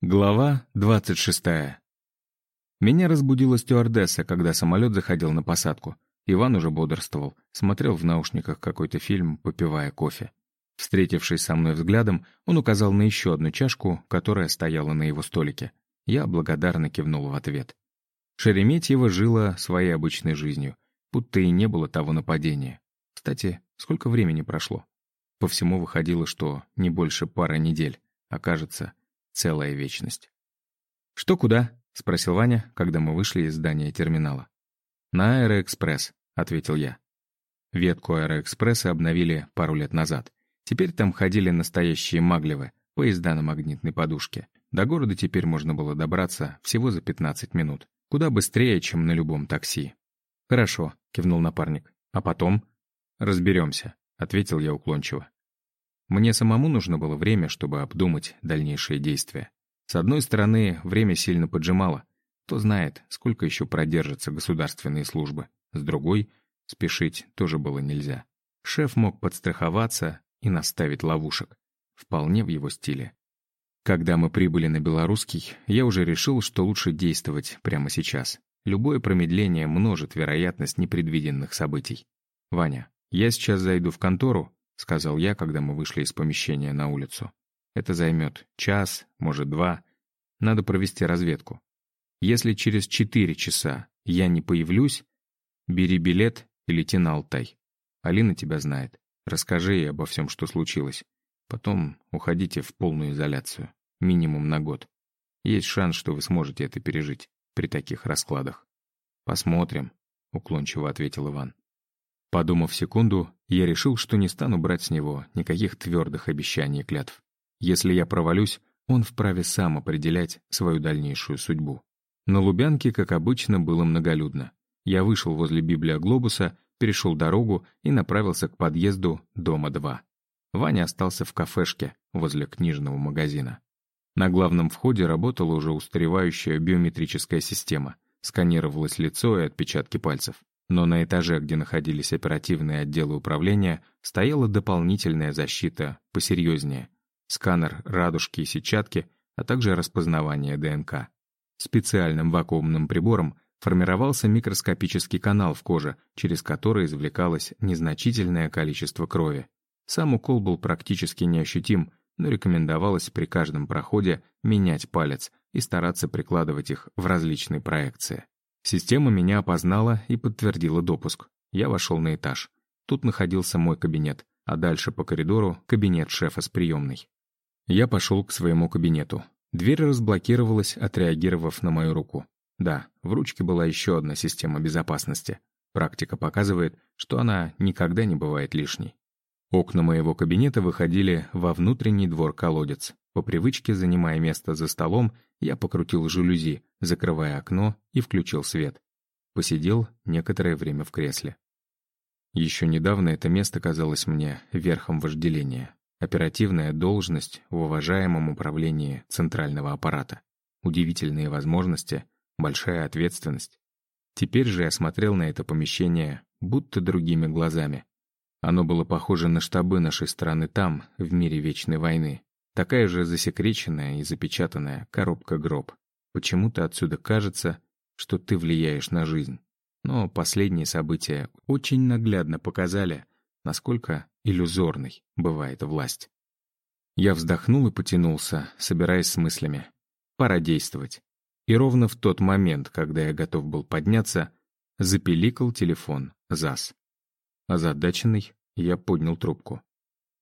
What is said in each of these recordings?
Глава 26. Меня разбудила стюардесса, когда самолет заходил на посадку. Иван уже бодрствовал, смотрел в наушниках какой-то фильм, попивая кофе. Встретившись со мной взглядом, он указал на еще одну чашку, которая стояла на его столике. Я благодарно кивнул в ответ. Шереметьево жила своей обычной жизнью, будто и не было того нападения. Кстати, сколько времени прошло? По всему выходило, что не больше пары недель, а кажется, целая вечность. «Что куда?» — спросил Ваня, когда мы вышли из здания терминала. «На Аэроэкспресс», — ответил я. Ветку Аэроэкспресса обновили пару лет назад. Теперь там ходили настоящие маглевы, поезда на магнитной подушке. До города теперь можно было добраться всего за 15 минут. Куда быстрее, чем на любом такси. «Хорошо», — кивнул напарник. «А потом?» «Разберемся», — ответил я уклончиво. Мне самому нужно было время, чтобы обдумать дальнейшие действия. С одной стороны, время сильно поджимало. Кто знает, сколько еще продержатся государственные службы. С другой, спешить тоже было нельзя. Шеф мог подстраховаться и наставить ловушек. Вполне в его стиле. Когда мы прибыли на Белорусский, я уже решил, что лучше действовать прямо сейчас. Любое промедление множит вероятность непредвиденных событий. «Ваня, я сейчас зайду в контору — сказал я, когда мы вышли из помещения на улицу. «Это займет час, может, два. Надо провести разведку. Если через четыре часа я не появлюсь, бери билет и лети на Алтай. Алина тебя знает. Расскажи ей обо всем, что случилось. Потом уходите в полную изоляцию. Минимум на год. Есть шанс, что вы сможете это пережить при таких раскладах. «Посмотрим», — уклончиво ответил Иван. Подумав секунду, я решил, что не стану брать с него никаких твердых обещаний и клятв. Если я провалюсь, он вправе сам определять свою дальнейшую судьбу. На Лубянке, как обычно, было многолюдно. Я вышел возле Библиоглобуса, перешел дорогу и направился к подъезду дома 2. Ваня остался в кафешке возле книжного магазина. На главном входе работала уже устаревающая биометрическая система. Сканировалось лицо и отпечатки пальцев. Но на этаже, где находились оперативные отделы управления, стояла дополнительная защита посерьезнее. Сканер радужки и сетчатки, а также распознавание ДНК. Специальным вакуумным прибором формировался микроскопический канал в коже, через который извлекалось незначительное количество крови. Сам укол был практически неощутим, но рекомендовалось при каждом проходе менять палец и стараться прикладывать их в различные проекции. Система меня опознала и подтвердила допуск. Я вошел на этаж. Тут находился мой кабинет, а дальше по коридору — кабинет шефа с приемной. Я пошел к своему кабинету. Дверь разблокировалась, отреагировав на мою руку. Да, в ручке была еще одна система безопасности. Практика показывает, что она никогда не бывает лишней. Окна моего кабинета выходили во внутренний двор-колодец. По привычке, занимая место за столом, я покрутил жалюзи, закрывая окно и включил свет. Посидел некоторое время в кресле. Еще недавно это место казалось мне верхом вожделения. Оперативная должность в уважаемом управлении центрального аппарата. Удивительные возможности, большая ответственность. Теперь же я смотрел на это помещение будто другими глазами. Оно было похоже на штабы нашей страны там, в мире Вечной войны. Такая же засекреченная и запечатанная коробка-гроб. Почему-то отсюда кажется, что ты влияешь на жизнь. Но последние события очень наглядно показали, насколько иллюзорной бывает власть. Я вздохнул и потянулся, собираясь с мыслями. Пора действовать. И ровно в тот момент, когда я готов был подняться, запеликал телефон ЗАС. Озадаченный, я поднял трубку.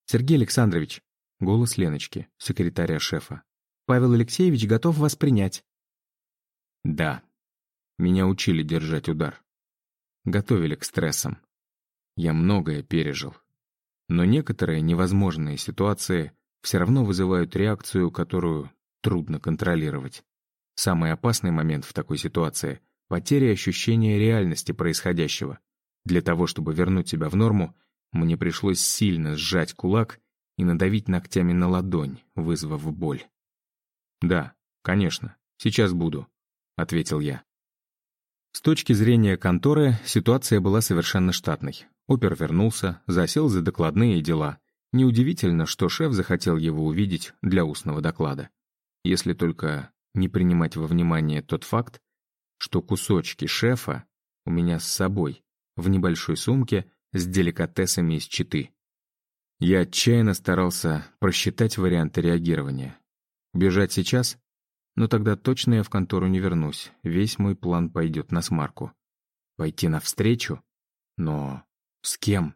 «Сергей Александрович!» — голос Леночки, секретаря шефа. «Павел Алексеевич готов вас принять». «Да. Меня учили держать удар. Готовили к стрессам. Я многое пережил. Но некоторые невозможные ситуации все равно вызывают реакцию, которую трудно контролировать. Самый опасный момент в такой ситуации — потеря ощущения реальности происходящего. Для того, чтобы вернуть себя в норму, мне пришлось сильно сжать кулак и надавить ногтями на ладонь, вызвав боль. «Да, конечно, сейчас буду», — ответил я. С точки зрения конторы ситуация была совершенно штатной. Опер вернулся, засел за докладные дела. Неудивительно, что шеф захотел его увидеть для устного доклада. если только не принимать во внимание тот факт, что кусочки шефа у меня с собой в небольшой сумке с деликатесами из Читы. Я отчаянно старался просчитать варианты реагирования. Убежать сейчас? Но тогда точно я в контору не вернусь, весь мой план пойдет на смарку. Пойти навстречу? Но с кем?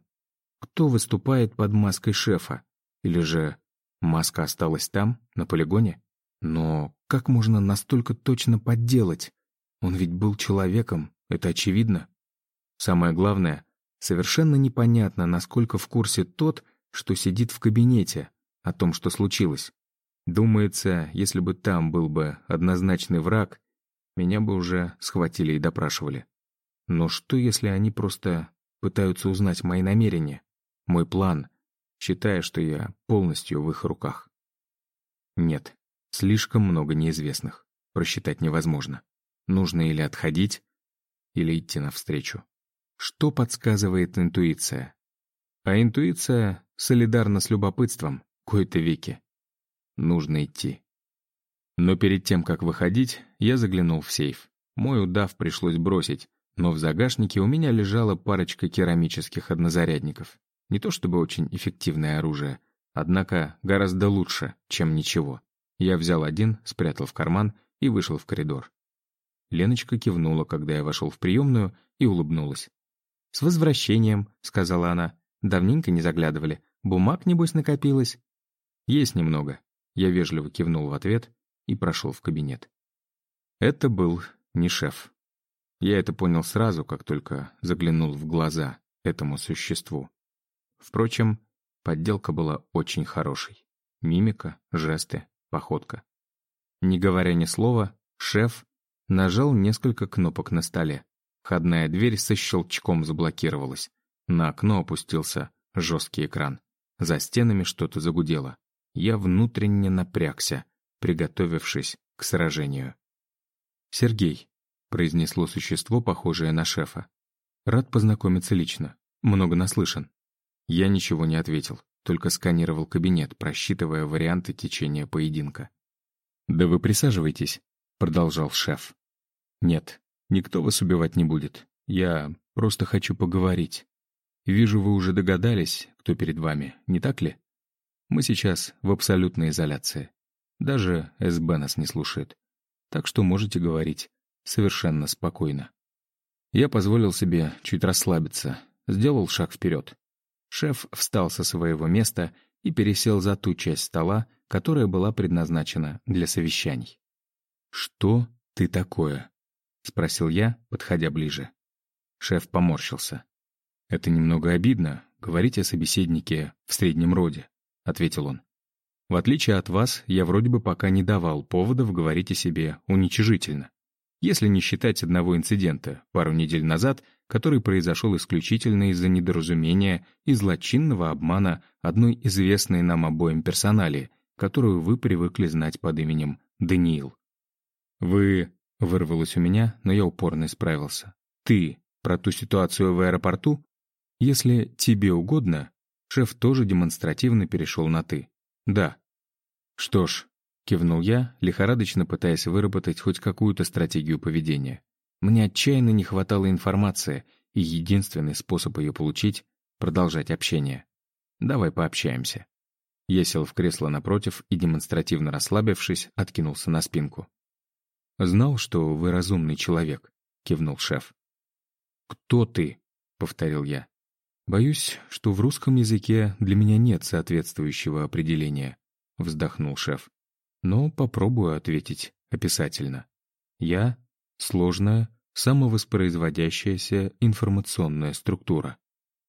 Кто выступает под маской шефа? Или же маска осталась там, на полигоне? Но как можно настолько точно подделать? Он ведь был человеком, это очевидно. Самое главное, совершенно непонятно, насколько в курсе тот, что сидит в кабинете, о том, что случилось. Думается, если бы там был бы однозначный враг, меня бы уже схватили и допрашивали. Но что, если они просто пытаются узнать мои намерения, мой план, считая, что я полностью в их руках? Нет, слишком много неизвестных. Просчитать невозможно. Нужно или отходить, или идти навстречу. Что подсказывает интуиция? А интуиция солидарна с любопытством, кои-то веки. Нужно идти. Но перед тем, как выходить, я заглянул в сейф. Мой удав пришлось бросить, но в загашнике у меня лежала парочка керамических однозарядников. Не то чтобы очень эффективное оружие, однако гораздо лучше, чем ничего. Я взял один, спрятал в карман и вышел в коридор. Леночка кивнула, когда я вошел в приемную, и улыбнулась. «С возвращением», — сказала она. «Давненько не заглядывали. Бумаг, небось, накопилось?» «Есть немного». Я вежливо кивнул в ответ и прошел в кабинет. Это был не шеф. Я это понял сразу, как только заглянул в глаза этому существу. Впрочем, подделка была очень хорошей. Мимика, жесты, походка. Не говоря ни слова, шеф нажал несколько кнопок на столе. Входная дверь со щелчком заблокировалась. На окно опустился жесткий экран. За стенами что-то загудело. Я внутренне напрягся, приготовившись к сражению. «Сергей», — произнесло существо, похожее на шефа. «Рад познакомиться лично. Много наслышан». Я ничего не ответил, только сканировал кабинет, просчитывая варианты течения поединка. «Да вы присаживайтесь», — продолжал шеф. «Нет, никто вас убивать не будет. Я просто хочу поговорить. Вижу, вы уже догадались, кто перед вами, не так ли? Мы сейчас в абсолютной изоляции. Даже СБ нас не слушает. Так что можете говорить совершенно спокойно». Я позволил себе чуть расслабиться, сделал шаг вперед. Шеф встал со своего места и пересел за ту часть стола, которая была предназначена для совещаний. «Что ты такое?» — спросил я, подходя ближе. Шеф поморщился. «Это немного обидно, говорить о собеседнике в среднем роде», — ответил он. «В отличие от вас, я вроде бы пока не давал поводов говорить о себе уничижительно. Если не считать одного инцидента пару недель назад, который произошел исключительно из-за недоразумения и злочинного обмана одной известной нам обоим персонали, которую вы привыкли знать под именем Даниил. Вы Вырвалось у меня, но я упорно исправился. «Ты про ту ситуацию в аэропорту? Если тебе угодно...» Шеф тоже демонстративно перешел на «ты». «Да». «Что ж», — кивнул я, лихорадочно пытаясь выработать хоть какую-то стратегию поведения. Мне отчаянно не хватало информации, и единственный способ ее получить — продолжать общение. «Давай пообщаемся». Я сел в кресло напротив и, демонстративно расслабившись, откинулся на спинку. «Знал, что вы разумный человек», — кивнул шеф. «Кто ты?» — повторил я. «Боюсь, что в русском языке для меня нет соответствующего определения», — вздохнул шеф. «Но попробую ответить описательно. Я — сложная, самовоспроизводящаяся информационная структура».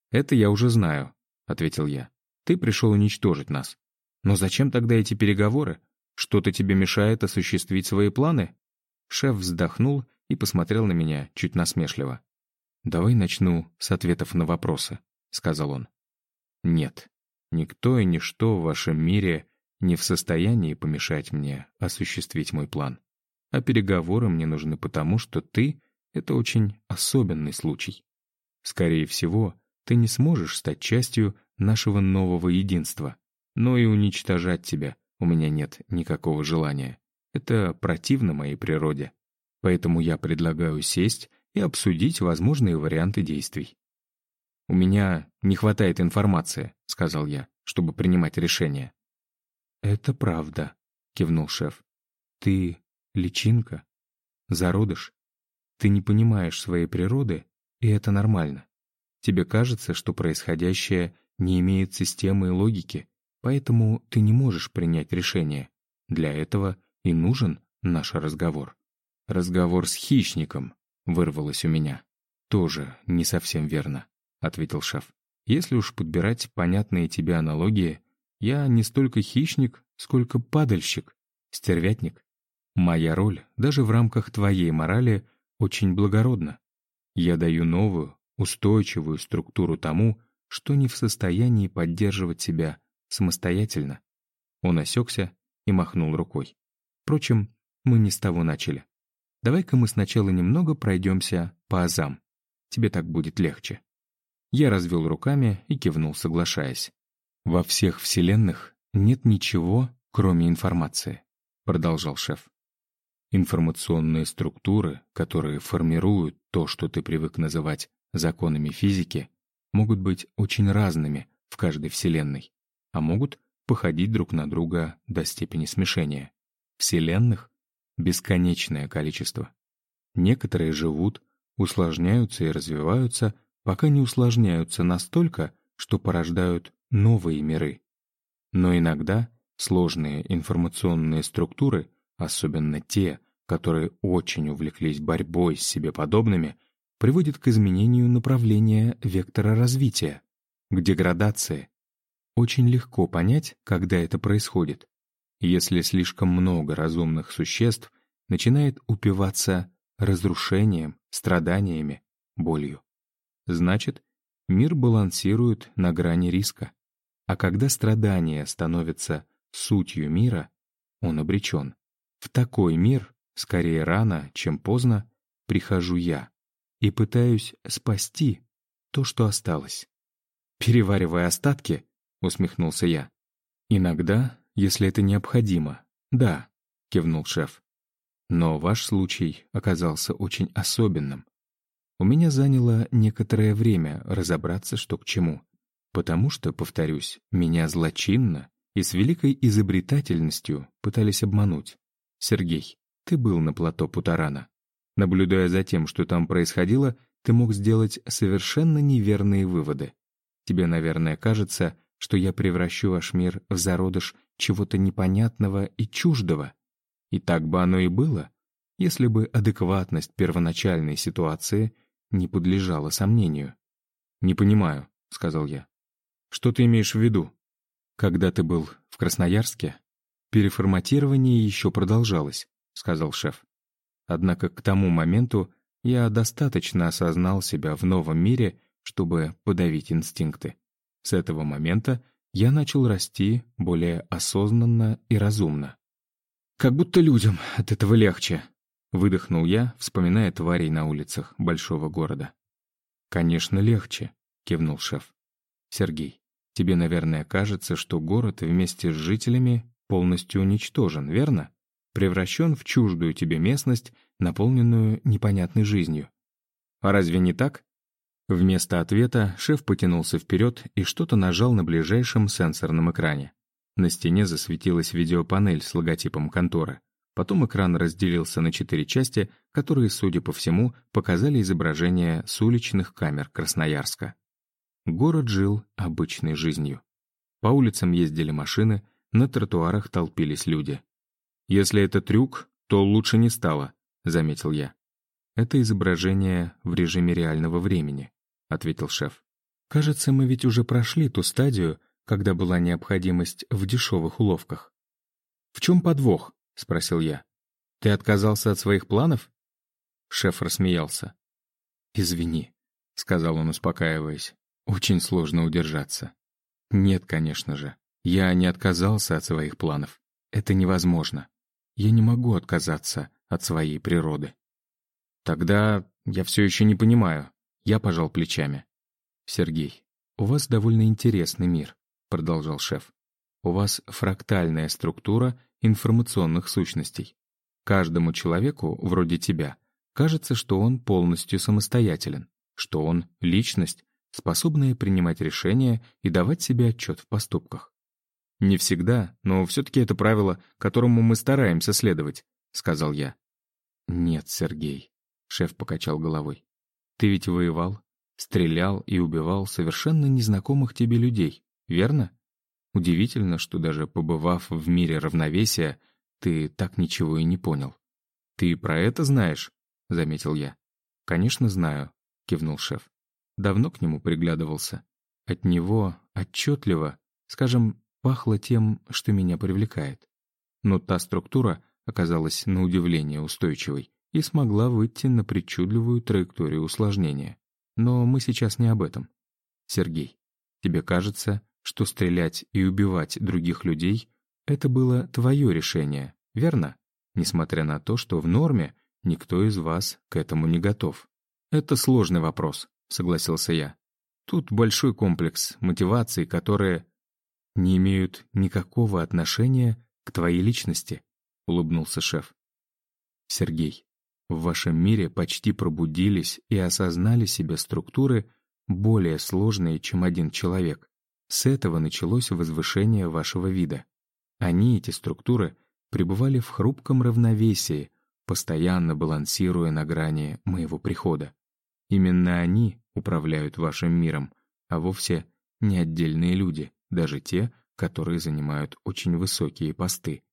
«Это я уже знаю», — ответил я. «Ты пришел уничтожить нас. Но зачем тогда эти переговоры? Что-то тебе мешает осуществить свои планы?» Шеф вздохнул и посмотрел на меня чуть насмешливо. «Давай начну с ответов на вопросы», — сказал он. «Нет, никто и ничто в вашем мире не в состоянии помешать мне осуществить мой план. А переговоры мне нужны потому, что ты — это очень особенный случай. Скорее всего, ты не сможешь стать частью нашего нового единства, но и уничтожать тебя у меня нет никакого желания. Это противно моей природе. Поэтому я предлагаю сесть и обсудить возможные варианты действий. «У меня не хватает информации», — сказал я, «чтобы принимать решения». «Это правда», — кивнул шеф. «Ты личинка, зародыш. Ты не понимаешь своей природы, и это нормально. Тебе кажется, что происходящее не имеет системы и логики, поэтому ты не можешь принять решение. Для этого и нужен наш разговор. Разговор с хищником вырвалось у меня. Тоже не совсем верно, ответил шеф. Если уж подбирать понятные тебе аналогии, я не столько хищник, сколько падальщик, стервятник. Моя роль, даже в рамках твоей морали, очень благородна. Я даю новую, устойчивую структуру тому, что не в состоянии поддерживать себя самостоятельно. Он осекся и махнул рукой. Впрочем, мы не с того начали. Давай-ка мы сначала немного пройдемся по азам. Тебе так будет легче. Я развел руками и кивнул, соглашаясь. «Во всех вселенных нет ничего, кроме информации», — продолжал шеф. «Информационные структуры, которые формируют то, что ты привык называть законами физики, могут быть очень разными в каждой вселенной, а могут походить друг на друга до степени смешения. Вселенных — бесконечное количество. Некоторые живут, усложняются и развиваются, пока не усложняются настолько, что порождают новые миры. Но иногда сложные информационные структуры, особенно те, которые очень увлеклись борьбой с себе подобными, приводят к изменению направления вектора развития, к деградации. Очень легко понять, когда это происходит. Если слишком много разумных существ начинает упиваться разрушением, страданиями, болью. Значит, мир балансирует на грани риска. А когда страдания становятся сутью мира, он обречен. В такой мир, скорее рано, чем поздно, прихожу я и пытаюсь спасти то, что осталось. «Переваривая остатки», — усмехнулся я. «Иногда, если это необходимо, да», — кивнул шеф. «Но ваш случай оказался очень особенным. У меня заняло некоторое время разобраться, что к чему. Потому что, повторюсь, меня злочинно и с великой изобретательностью пытались обмануть. Сергей, ты был на плато Путарана. Наблюдая за тем, что там происходило, ты мог сделать совершенно неверные выводы. Тебе, наверное, кажется, что я превращу ваш мир в зародыш чего-то непонятного и чуждого. И так бы оно и было, если бы адекватность первоначальной ситуации не подлежала сомнению. «Не понимаю», — сказал я. «Что ты имеешь в виду?» «Когда ты был в Красноярске, переформатирование еще продолжалось», — сказал шеф. Однако к тому моменту я достаточно осознал себя в новом мире, чтобы подавить инстинкты. С этого момента я начал расти более осознанно и разумно. «Как будто людям от этого легче», — выдохнул я, вспоминая тварей на улицах большого города. «Конечно, легче», — кивнул шеф. «Сергей, тебе, наверное, кажется, что город вместе с жителями полностью уничтожен, верно? Превращен в чуждую тебе местность, наполненную непонятной жизнью. А разве не так? Вместо ответа шеф потянулся вперед и что-то нажал на ближайшем сенсорном экране. На стене засветилась видеопанель с логотипом конторы. Потом экран разделился на четыре части, которые, судя по всему, показали изображение с уличных камер Красноярска. Город жил обычной жизнью. По улицам ездили машины, на тротуарах толпились люди. «Если это трюк, то лучше не стало», — заметил я. «Это изображение в режиме реального времени», ответил шеф. «Кажется, мы ведь уже прошли ту стадию, когда была необходимость в дешевых уловках». «В чем подвох?» — спросил я. «Ты отказался от своих планов?» Шеф рассмеялся. «Извини», — сказал он, успокаиваясь. «Очень сложно удержаться». «Нет, конечно же. Я не отказался от своих планов. Это невозможно. Я не могу отказаться от своей природы». «Тогда я все еще не понимаю», я пожал плечами. «Сергей, у вас довольно интересный мир», — продолжал шеф. «У вас фрактальная структура информационных сущностей. Каждому человеку, вроде тебя, кажется, что он полностью самостоятелен, что он — личность, способная принимать решения и давать себе отчет в поступках. «Не всегда, но все-таки это правило, которому мы стараемся следовать», — сказал я. «Нет, Сергей», — шеф покачал головой. «Ты ведь воевал, стрелял и убивал совершенно незнакомых тебе людей, верно? Удивительно, что даже побывав в мире равновесия, ты так ничего и не понял. «Ты про это знаешь?» — заметил я. «Конечно знаю», — кивнул шеф. Давно к нему приглядывался. От него отчетливо, скажем, пахло тем, что меня привлекает. Но та структура оказалась на удивление устойчивой и смогла выйти на причудливую траекторию усложнения. Но мы сейчас не об этом. Сергей, тебе кажется, что стрелять и убивать других людей — это было твое решение, верно? Несмотря на то, что в норме никто из вас к этому не готов. Это сложный вопрос, согласился я. Тут большой комплекс мотиваций, которые не имеют никакого отношения к твоей личности, улыбнулся шеф. Сергей, в вашем мире почти пробудились и осознали себе структуры более сложные, чем один человек. С этого началось возвышение вашего вида. Они, эти структуры, пребывали в хрупком равновесии, постоянно балансируя на грани моего прихода. Именно они управляют вашим миром, а вовсе не отдельные люди, даже те, которые занимают очень высокие посты.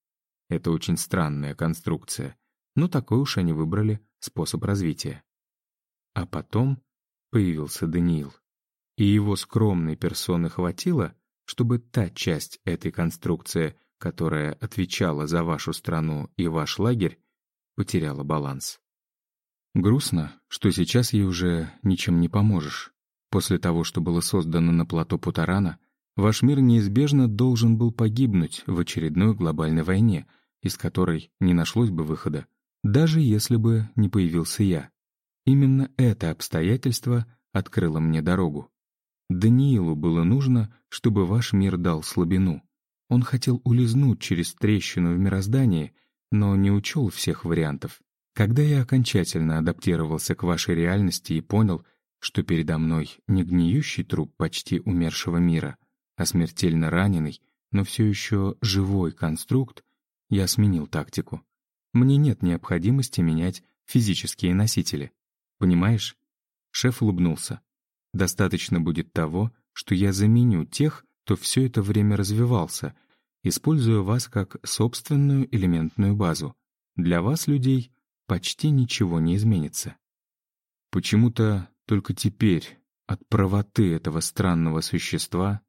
Это очень странная конструкция, но такой уж они выбрали способ развития. А потом появился Даниил и его скромной персоны хватило, чтобы та часть этой конструкции, которая отвечала за вашу страну и ваш лагерь, потеряла баланс. Грустно, что сейчас ей уже ничем не поможешь. После того, что было создано на плато Путарана, ваш мир неизбежно должен был погибнуть в очередной глобальной войне, из которой не нашлось бы выхода, даже если бы не появился я. Именно это обстоятельство открыло мне дорогу. Даниилу было нужно, чтобы ваш мир дал слабину. Он хотел улизнуть через трещину в мироздании, но не учел всех вариантов. Когда я окончательно адаптировался к вашей реальности и понял, что передо мной не гниющий труп почти умершего мира, а смертельно раненый, но все еще живой конструкт, я сменил тактику. Мне нет необходимости менять физические носители. Понимаешь? Шеф улыбнулся. Достаточно будет того, что я заменю тех, кто все это время развивался, используя вас как собственную элементную базу. Для вас, людей, почти ничего не изменится. Почему-то только теперь от правоты этого странного существа,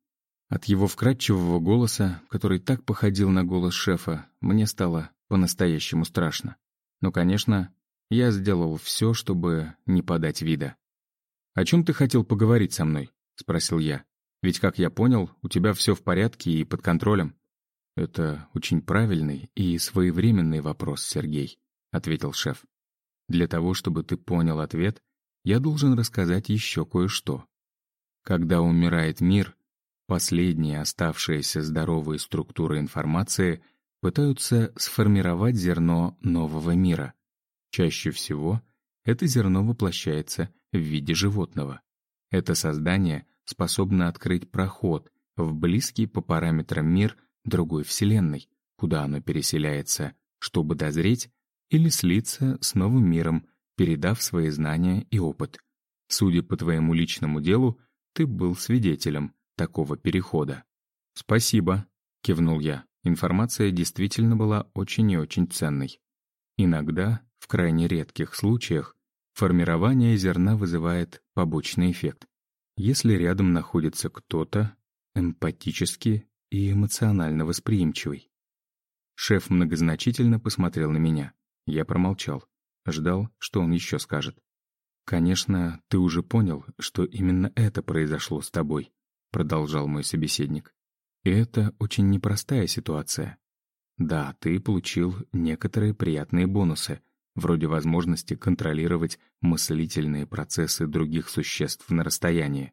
от его вкрадчивого голоса, который так походил на голос шефа, мне стало по-настоящему страшно. Но, конечно, я сделал все, чтобы не подать вида. «О чем ты хотел поговорить со мной?» — спросил я. «Ведь, как я понял, у тебя все в порядке и под контролем». «Это очень правильный и своевременный вопрос, Сергей», — ответил шеф. «Для того, чтобы ты понял ответ, я должен рассказать еще кое-что. Когда умирает мир, последние оставшиеся здоровые структуры информации пытаются сформировать зерно нового мира. Чаще всего это зерно воплощается в виде животного. Это создание способно открыть проход в близкий по параметрам мир другой Вселенной, куда оно переселяется, чтобы дозреть или слиться с новым миром, передав свои знания и опыт. Судя по твоему личному делу, ты был свидетелем такого перехода. «Спасибо», — кивнул я. Информация действительно была очень и очень ценной. Иногда, в крайне редких случаях, Формирование зерна вызывает побочный эффект. Если рядом находится кто-то эмпатически и эмоционально восприимчивый. Шеф многозначительно посмотрел на меня. Я промолчал. Ждал, что он еще скажет. «Конечно, ты уже понял, что именно это произошло с тобой», продолжал мой собеседник. И это очень непростая ситуация. Да, ты получил некоторые приятные бонусы, вроде возможности контролировать мыслительные процессы других существ на расстоянии.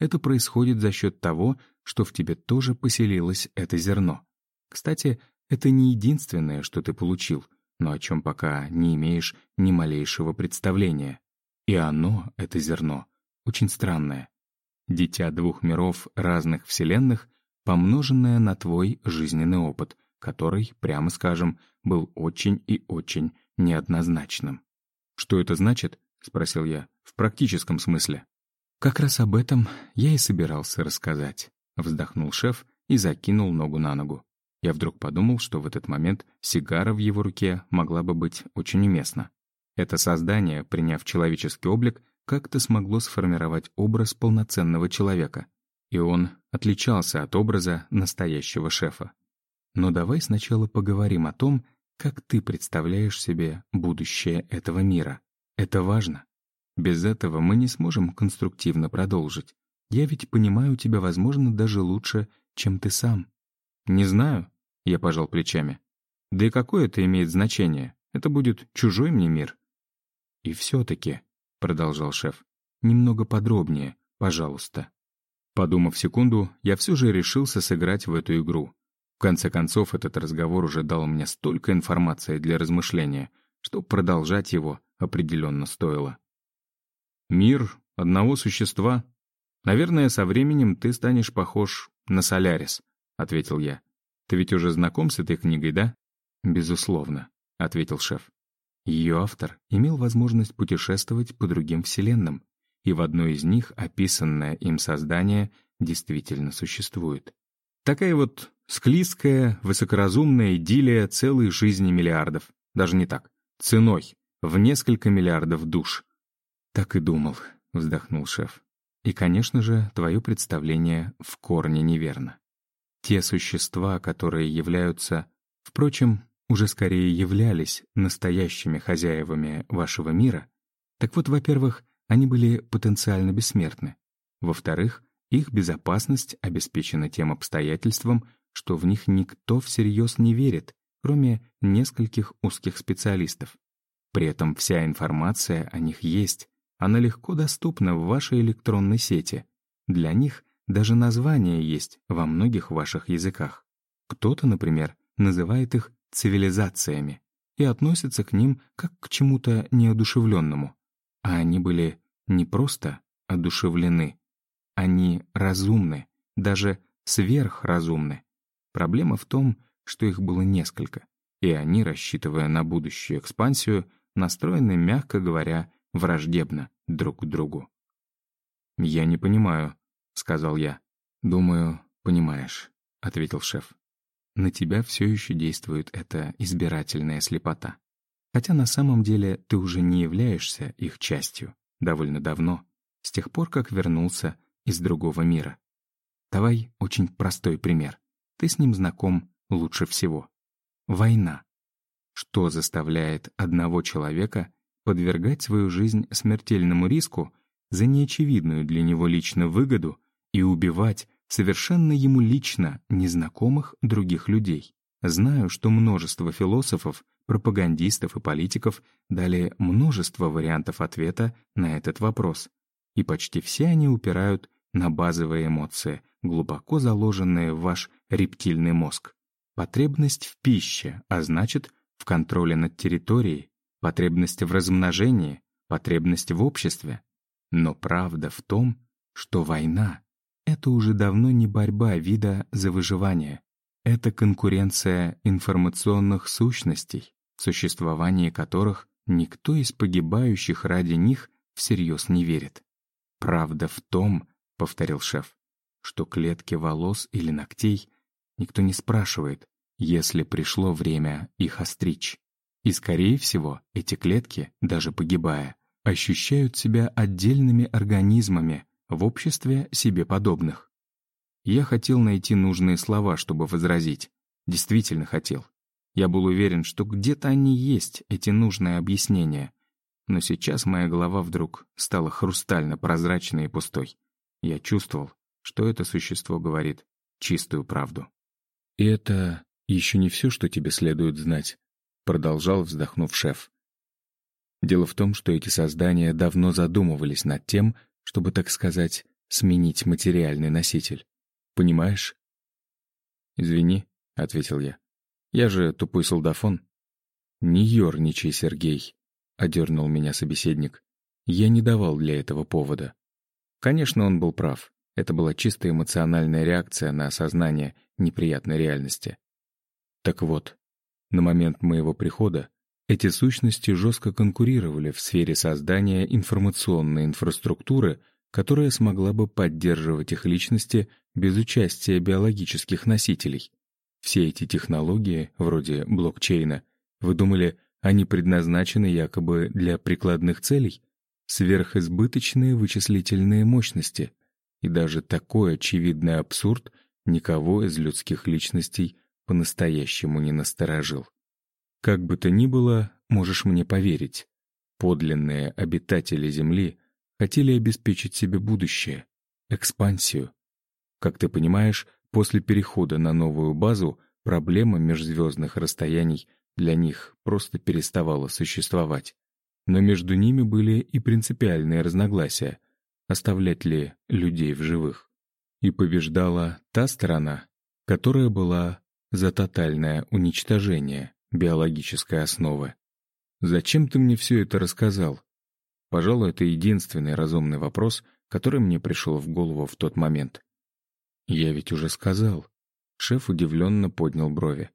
Это происходит за счет того, что в тебе тоже поселилось это зерно. Кстати, это не единственное, что ты получил. но о чем пока не имеешь ни малейшего представления. И оно, это зерно, очень странное. Дитя двух миров разных вселенных, помноженное на твой жизненный опыт, который, прямо скажем, был очень и очень неоднозначным. «Что это значит?» — спросил я. «В практическом смысле». «Как раз об этом я и собирался рассказать», — вздохнул шеф и закинул ногу на ногу. Я вдруг подумал, что в этот момент сигара в его руке могла бы быть очень уместна. Это создание, приняв человеческий облик, как-то смогло сформировать образ полноценного человека. И он отличался от образа настоящего шефа. Но давай сначала поговорим о том, как ты представляешь себе будущее этого мира. Это важно. Без этого мы не сможем конструктивно продолжить. Я ведь понимаю тебя, возможно, даже лучше, чем ты сам. Не знаю, я пожал плечами. Да и какое это имеет значение? Это будет чужой мне мир. И все-таки, продолжал шеф, немного подробнее, пожалуйста. Подумав секунду, я все же решился сыграть в эту игру. Конце концов, этот разговор уже дал мне столько информации для размышления, что продолжать его определенно стоило. Мир одного существа. Наверное, со временем ты станешь похож на Солярис, ответил я. Ты ведь уже знаком с этой книгой, да? Безусловно, ответил шеф. Ее автор имел возможность путешествовать по другим вселенным, и в одной из них описанное им создание действительно существует. Такая вот склизкая, высокоразумная идиллия целой жизни миллиардов. Даже не так. Ценой. В несколько миллиардов душ. «Так и думал», — вздохнул шеф. «И, конечно же, твое представление в корне неверно. Те существа, которые являются, впрочем, уже скорее являлись настоящими хозяевами вашего мира, так вот, во-первых, они были потенциально бессмертны. Во-вторых, их безопасность обеспечена тем обстоятельством, что в них никто всерьез не верит, кроме нескольких узких специалистов. При этом вся информация о них есть, она легко доступна в вашей электронной сети. Для них даже название есть во многих ваших языках. Кто-то, например, называет их цивилизациями и относится к ним как к чему-то неодушевленному. А они были не просто одушевлены, они разумны, даже сверхразумны. Проблема в том, что их было несколько, и они, рассчитывая на будущую экспансию, настроены, мягко говоря, враждебно друг к другу. «Я не понимаю», — сказал я. «Думаю, понимаешь», — ответил шеф. «На тебя все еще действует эта избирательная слепота. Хотя на самом деле ты уже не являешься их частью довольно давно, с тех пор, как вернулся из другого мира. Давай очень простой пример. Ты с ним знаком лучше всего. Война. Что заставляет одного человека подвергать свою жизнь смертельному риску за неочевидную для него лично выгоду и убивать совершенно ему лично незнакомых других людей. Знаю, что множество философов, пропагандистов и политиков дали множество вариантов ответа на этот вопрос, и почти все они упирают на базовые эмоции, глубоко заложенные в ваш рептильный мозг. Потребность в пище, а значит, в контроле над территорией, потребность в размножении, потребность в обществе. Но правда в том, что война — это уже давно не борьба вида за выживание. Это конкуренция информационных сущностей, в существовании которых никто из погибающих ради них всерьез не верит. Правда в том, — повторил шеф, — что клетки волос или ногтей никто не спрашивает, если пришло время их остричь. И, скорее всего, эти клетки, даже погибая, ощущают себя отдельными организмами в обществе себе подобных. Я хотел найти нужные слова, чтобы возразить. Действительно хотел. Я был уверен, что где-то они есть, эти нужные объяснения. Но сейчас моя голова вдруг стала хрустально прозрачной и пустой. Я чувствовал, что это существо говорит чистую правду. «И это еще не все, что тебе следует знать», — продолжал, вздохнув шеф. Дело в том, что эти создания давно задумывались над тем, чтобы, так сказать, сменить материальный носитель. Понимаешь? «Извини», — ответил я. «Я же тупой солдафон». «Не ерничай, Сергей», — одернул меня собеседник. «Я не давал для этого повода». Конечно, он был прав. Это была чисто эмоциональная реакция на осознание неприятной реальности. Так вот, на момент моего прихода эти сущности жестко конкурировали в сфере создания информационной инфраструктуры, которая смогла бы поддерживать их личности без участия биологических носителей. Все эти технологии, вроде блокчейна, вы думали, они предназначены якобы для прикладных целей? Сверхизбыточные вычислительные мощности. И даже такой очевидный абсурд никого из людских личностей по-настоящему не насторожил. Как бы то ни было, можешь мне поверить, подлинные обитатели Земли хотели обеспечить себе будущее, экспансию. Как ты понимаешь, после перехода на новую базу проблема межзвездных расстояний для них просто переставала существовать. Но между ними были и принципиальные разногласия, оставлять ли людей в живых. И побеждала та сторона, которая была за тотальное уничтожение биологической основы. Зачем ты мне все это рассказал? Пожалуй, это единственный разумный вопрос, который мне пришел в голову в тот момент. Я ведь уже сказал. Шеф удивленно поднял брови.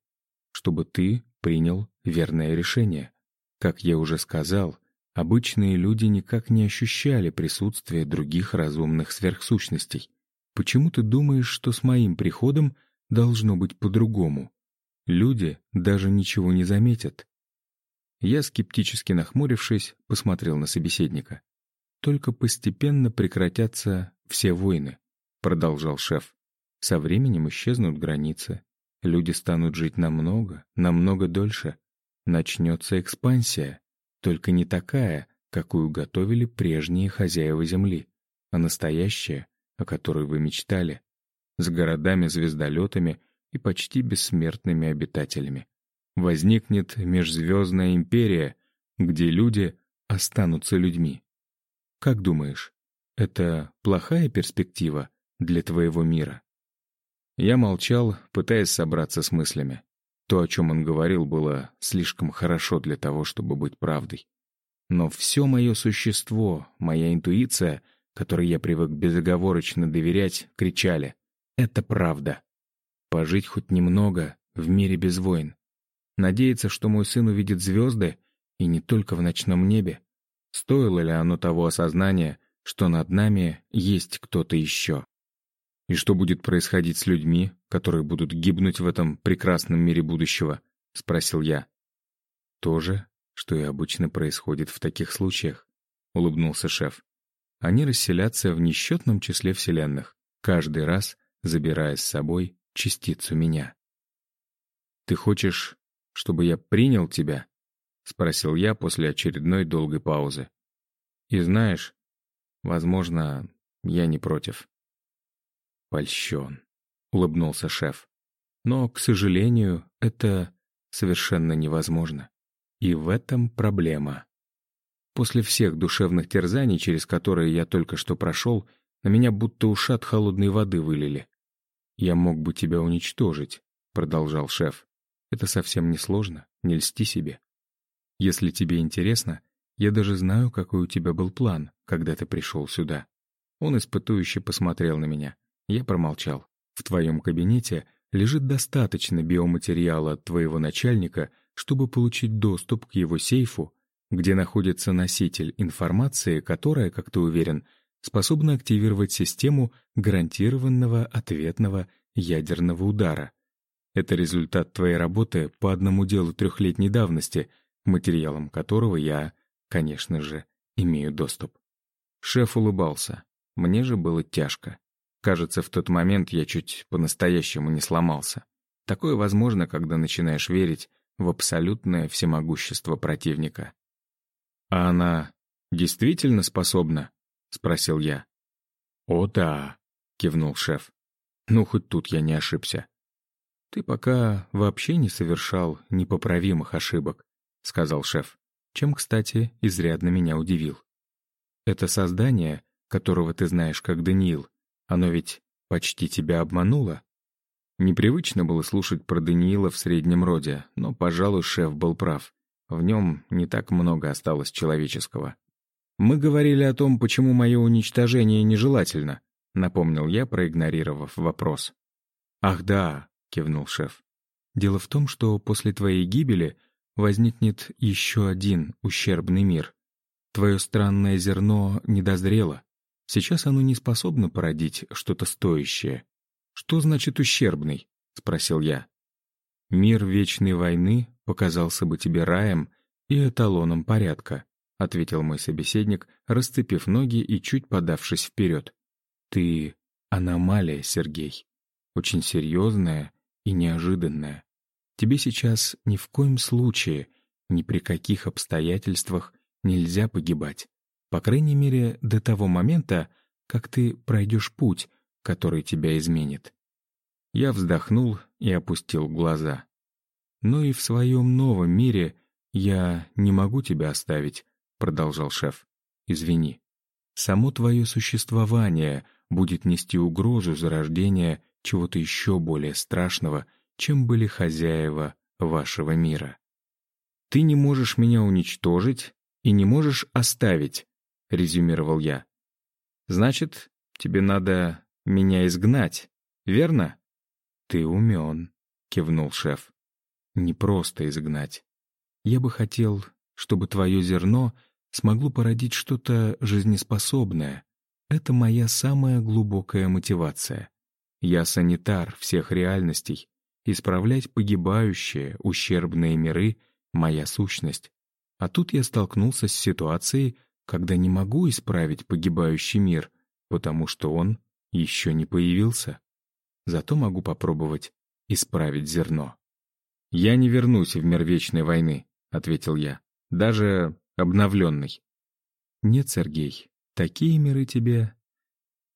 Чтобы ты принял верное решение. Как я уже сказал, обычные люди никак не ощущали присутствия других разумных сверхсущностей. Почему ты думаешь, что с моим приходом должно быть по-другому? Люди даже ничего не заметят. Я, скептически нахмурившись, посмотрел на собеседника. «Только постепенно прекратятся все войны», — продолжал шеф. «Со временем исчезнут границы. Люди станут жить намного, намного дольше. Начнется экспансия. Только не такая, какую готовили прежние хозяева Земли, а настоящая, о которой вы мечтали. С городами-звездолетами и почти бессмертными обитателями. Возникнет межзвездная империя, где люди останутся людьми. Как думаешь, это плохая перспектива для твоего мира? Я молчал, пытаясь собраться с мыслями. То, о чем он говорил, было слишком хорошо для того, чтобы быть правдой. Но все мое существо, моя интуиция, которой я привык безоговорочно доверять, кричали «Это правда». Пожить хоть немного в мире без войн. Надеяться, что мой сын увидит звезды, и не только в ночном небе. Стоило ли оно того осознания, что над нами есть кто-то еще? И что будет происходить с людьми, которые будут гибнуть в этом прекрасном мире будущего? Спросил я. То же, что и обычно происходит в таких случаях, улыбнулся шеф. Они расселятся в несчетном числе вселенных, каждый раз забирая с собой частицу меня. «Ты хочешь, чтобы я принял тебя?» — спросил я после очередной долгой паузы. «И знаешь, возможно, я не против». «Польщен», — улыбнулся шеф. «Но, к сожалению, это совершенно невозможно. И в этом проблема. После всех душевных терзаний, через которые я только что прошел, на меня будто ушат холодной воды вылили. «Я мог бы тебя уничтожить», — продолжал шеф. «Это совсем не сложно, не льсти себе. Если тебе интересно, я даже знаю, какой у тебя был план, когда ты пришел сюда». Он испытующе посмотрел на меня. Я промолчал. «В твоем кабинете лежит достаточно биоматериала от твоего начальника, чтобы получить доступ к его сейфу, где находится носитель информации, которая, как ты уверен, — способна активировать систему гарантированного ответного ядерного удара. Это результат твоей работы по одному делу трехлетней давности, к материалам которого я, конечно же, имею доступ. Шеф улыбался. Мне же было тяжко. Кажется, в тот момент я чуть по-настоящему не сломался. Такое возможно, когда начинаешь верить в абсолютное всемогущество противника. А она действительно способна — спросил я. «О да», — кивнул шеф. «Ну, хоть тут я не ошибся». «Ты пока вообще не совершал непоправимых ошибок», — сказал шеф, чем, кстати, изрядно меня удивил. «Это создание, которого ты знаешь как Даниил, оно ведь почти тебя обмануло?» Непривычно было слушать про Даниила в среднем роде, но, пожалуй, шеф был прав. В нем не так много осталось человеческого. «Мы говорили о том, почему мое уничтожение нежелательно», — напомнил я, проигнорировав вопрос. «Ах да», — кивнул шеф. «Дело в том, что после твоей гибели возникнет еще один ущербный мир. Твое странное зерно недозрело. Сейчас оно не способно породить что-то стоящее. Что значит ущербный? спросил я. Мир вечной войны показался бы тебе раем и эталоном порядка, ответил мой собеседник, расцепив ноги и чуть подавшись вперед. Ты аномалия, Сергей. Очень серьезная и неожиданная. Тебе сейчас ни в коем случае, ни при каких обстоятельствах нельзя погибать. По крайней мере, до того момента, как ты пройдешь путь, который тебя изменит. Я вздохнул и опустил глаза. «Но и в своем новом мире я не могу тебя оставить», — продолжал шеф. «Извини. Само твое существование будет нести угрозу зарождения чего-то еще более страшного, чем были хозяева вашего мира. Ты не можешь меня уничтожить, и не можешь оставить», — резюмировал я. «Значит, тебе надо меня изгнать, верно?» «Ты умен», — кивнул шеф. «Не просто изгнать. Я бы хотел, чтобы твое зерно смогло породить что-то жизнеспособное. Это моя самая глубокая мотивация. Я санитар всех реальностей. Исправлять погибающие, ущербные миры — моя сущность. А тут я столкнулся с ситуацией, когда не могу исправить погибающий мир, потому что он еще не появился. Зато могу попробовать исправить зерно. «Я не вернусь в мир вечной войны», — ответил я. «Даже обновленный». «Нет, Сергей, такие миры тебе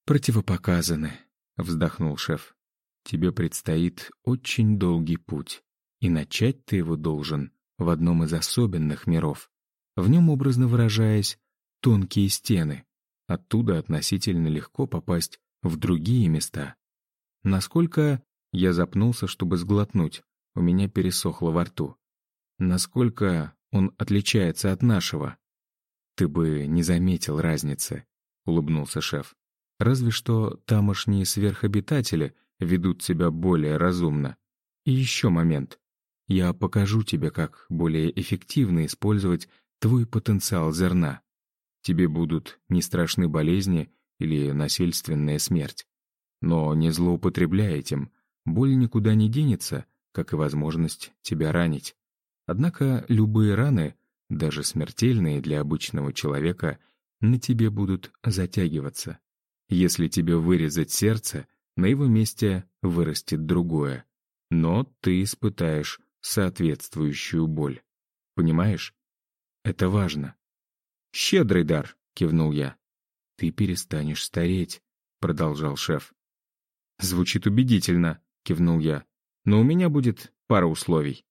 противопоказаны», — вздохнул шеф. «Тебе предстоит очень долгий путь, и начать ты его должен в одном из особенных миров. В нем, образно выражаясь, тонкие стены. Оттуда относительно легко попасть в другие места. Насколько... Я запнулся, чтобы сглотнуть. У меня пересохло во рту. Насколько он отличается от нашего? Ты бы не заметил разницы, улыбнулся шеф. Разве что тамошние сверхобитатели ведут себя более разумно. И еще момент. Я покажу тебе, как более эффективно использовать твой потенциал зерна. Тебе будут не страшны болезни или насильственная смерть. Но не злоупотребляй этим, боль никуда не денется, как и возможность тебя ранить. Однако любые раны, даже смертельные для обычного человека, на тебе будут затягиваться. Если тебе вырезать сердце, на его месте вырастет другое. Но ты испытаешь соответствующую боль. Понимаешь? Это важно. «Щедрый дар», — кивнул я. «Ты перестанешь стареть», — продолжал шеф. «Звучит убедительно», — кивнул я. «Но у меня будет пара условий».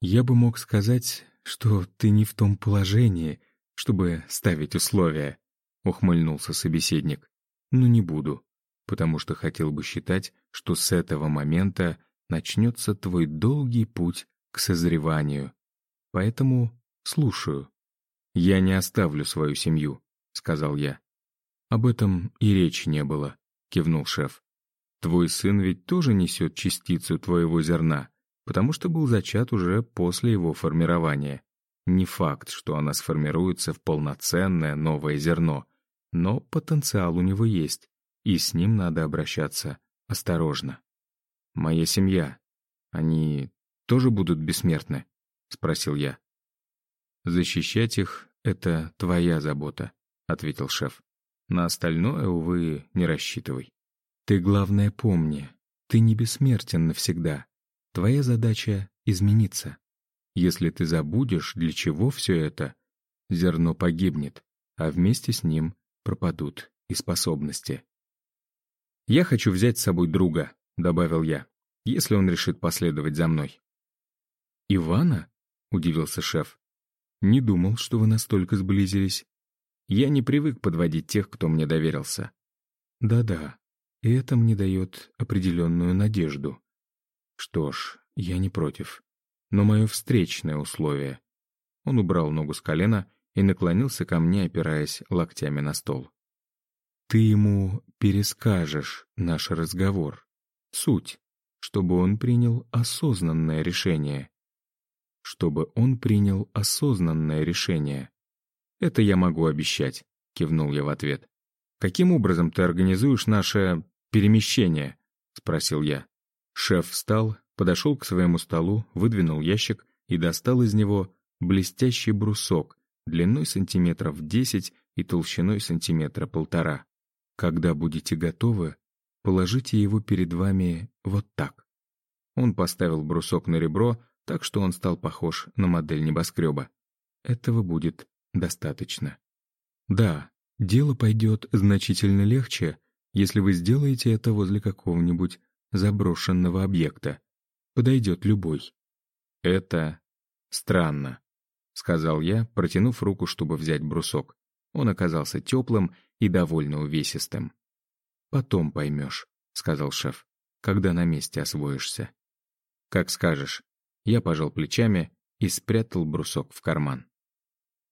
«Я бы мог сказать, что ты не в том положении, чтобы ставить условия», — ухмыльнулся собеседник. «Но не буду, потому что хотел бы считать, что с этого момента начнется твой долгий путь к созреванию. Поэтому слушаю. «Я не оставлю свою семью», — сказал я. «Об этом и речи не было», — кивнул шеф. «Твой сын ведь тоже несет частицу твоего зерна, потому что был зачат уже после его формирования. Не факт, что она сформируется в полноценное новое зерно, но потенциал у него есть, и с ним надо обращаться осторожно. Моя семья, они тоже будут бессмертны?» — спросил я. «Защищать их — это твоя забота», — ответил шеф. «На остальное, увы, не рассчитывай. Ты, главное, помни, ты не бессмертен навсегда. Твоя задача — измениться. Если ты забудешь, для чего все это, зерно погибнет, а вместе с ним пропадут и способности». «Я хочу взять с собой друга», — добавил я, «если он решит последовать за мной». «Ивана?» — удивился шеф. «Не думал, что вы настолько сблизились. Я не привык подводить тех, кто мне доверился». «Да-да, и это мне дает определенную надежду. Что ж, я не против. Но мое встречное условие. Он убрал ногу с колена и наклонился ко мне, опираясь локтями на стол. «Ты ему перескажешь наш разговор. Суть, чтобы он принял осознанное решение. Чтобы он принял осознанное решение. Это я могу обещать», — кивнул я в ответ. «Каким образом ты организуешь наше перемещение?» — спросил я. Шеф встал, подошел к своему столу, выдвинул ящик и достал из него блестящий брусок длиной сантиметров десять и толщиной сантиметра полтора. Когда будете готовы, положите его перед вами вот так. Он поставил брусок на ребро, так что он стал похож на модель небоскреба. Этого будет достаточно. Да, дело пойдет значительно легче, если вы сделаете это возле какого-нибудь заброшенного объекта. Подойдет любой. Это странно. — сказал я, протянув руку, чтобы взять брусок. Он оказался теплым и довольно увесистым. «Потом поймешь», — сказал шеф, — «когда на месте освоишься». «Как скажешь». Я пожал плечами и спрятал брусок в карман.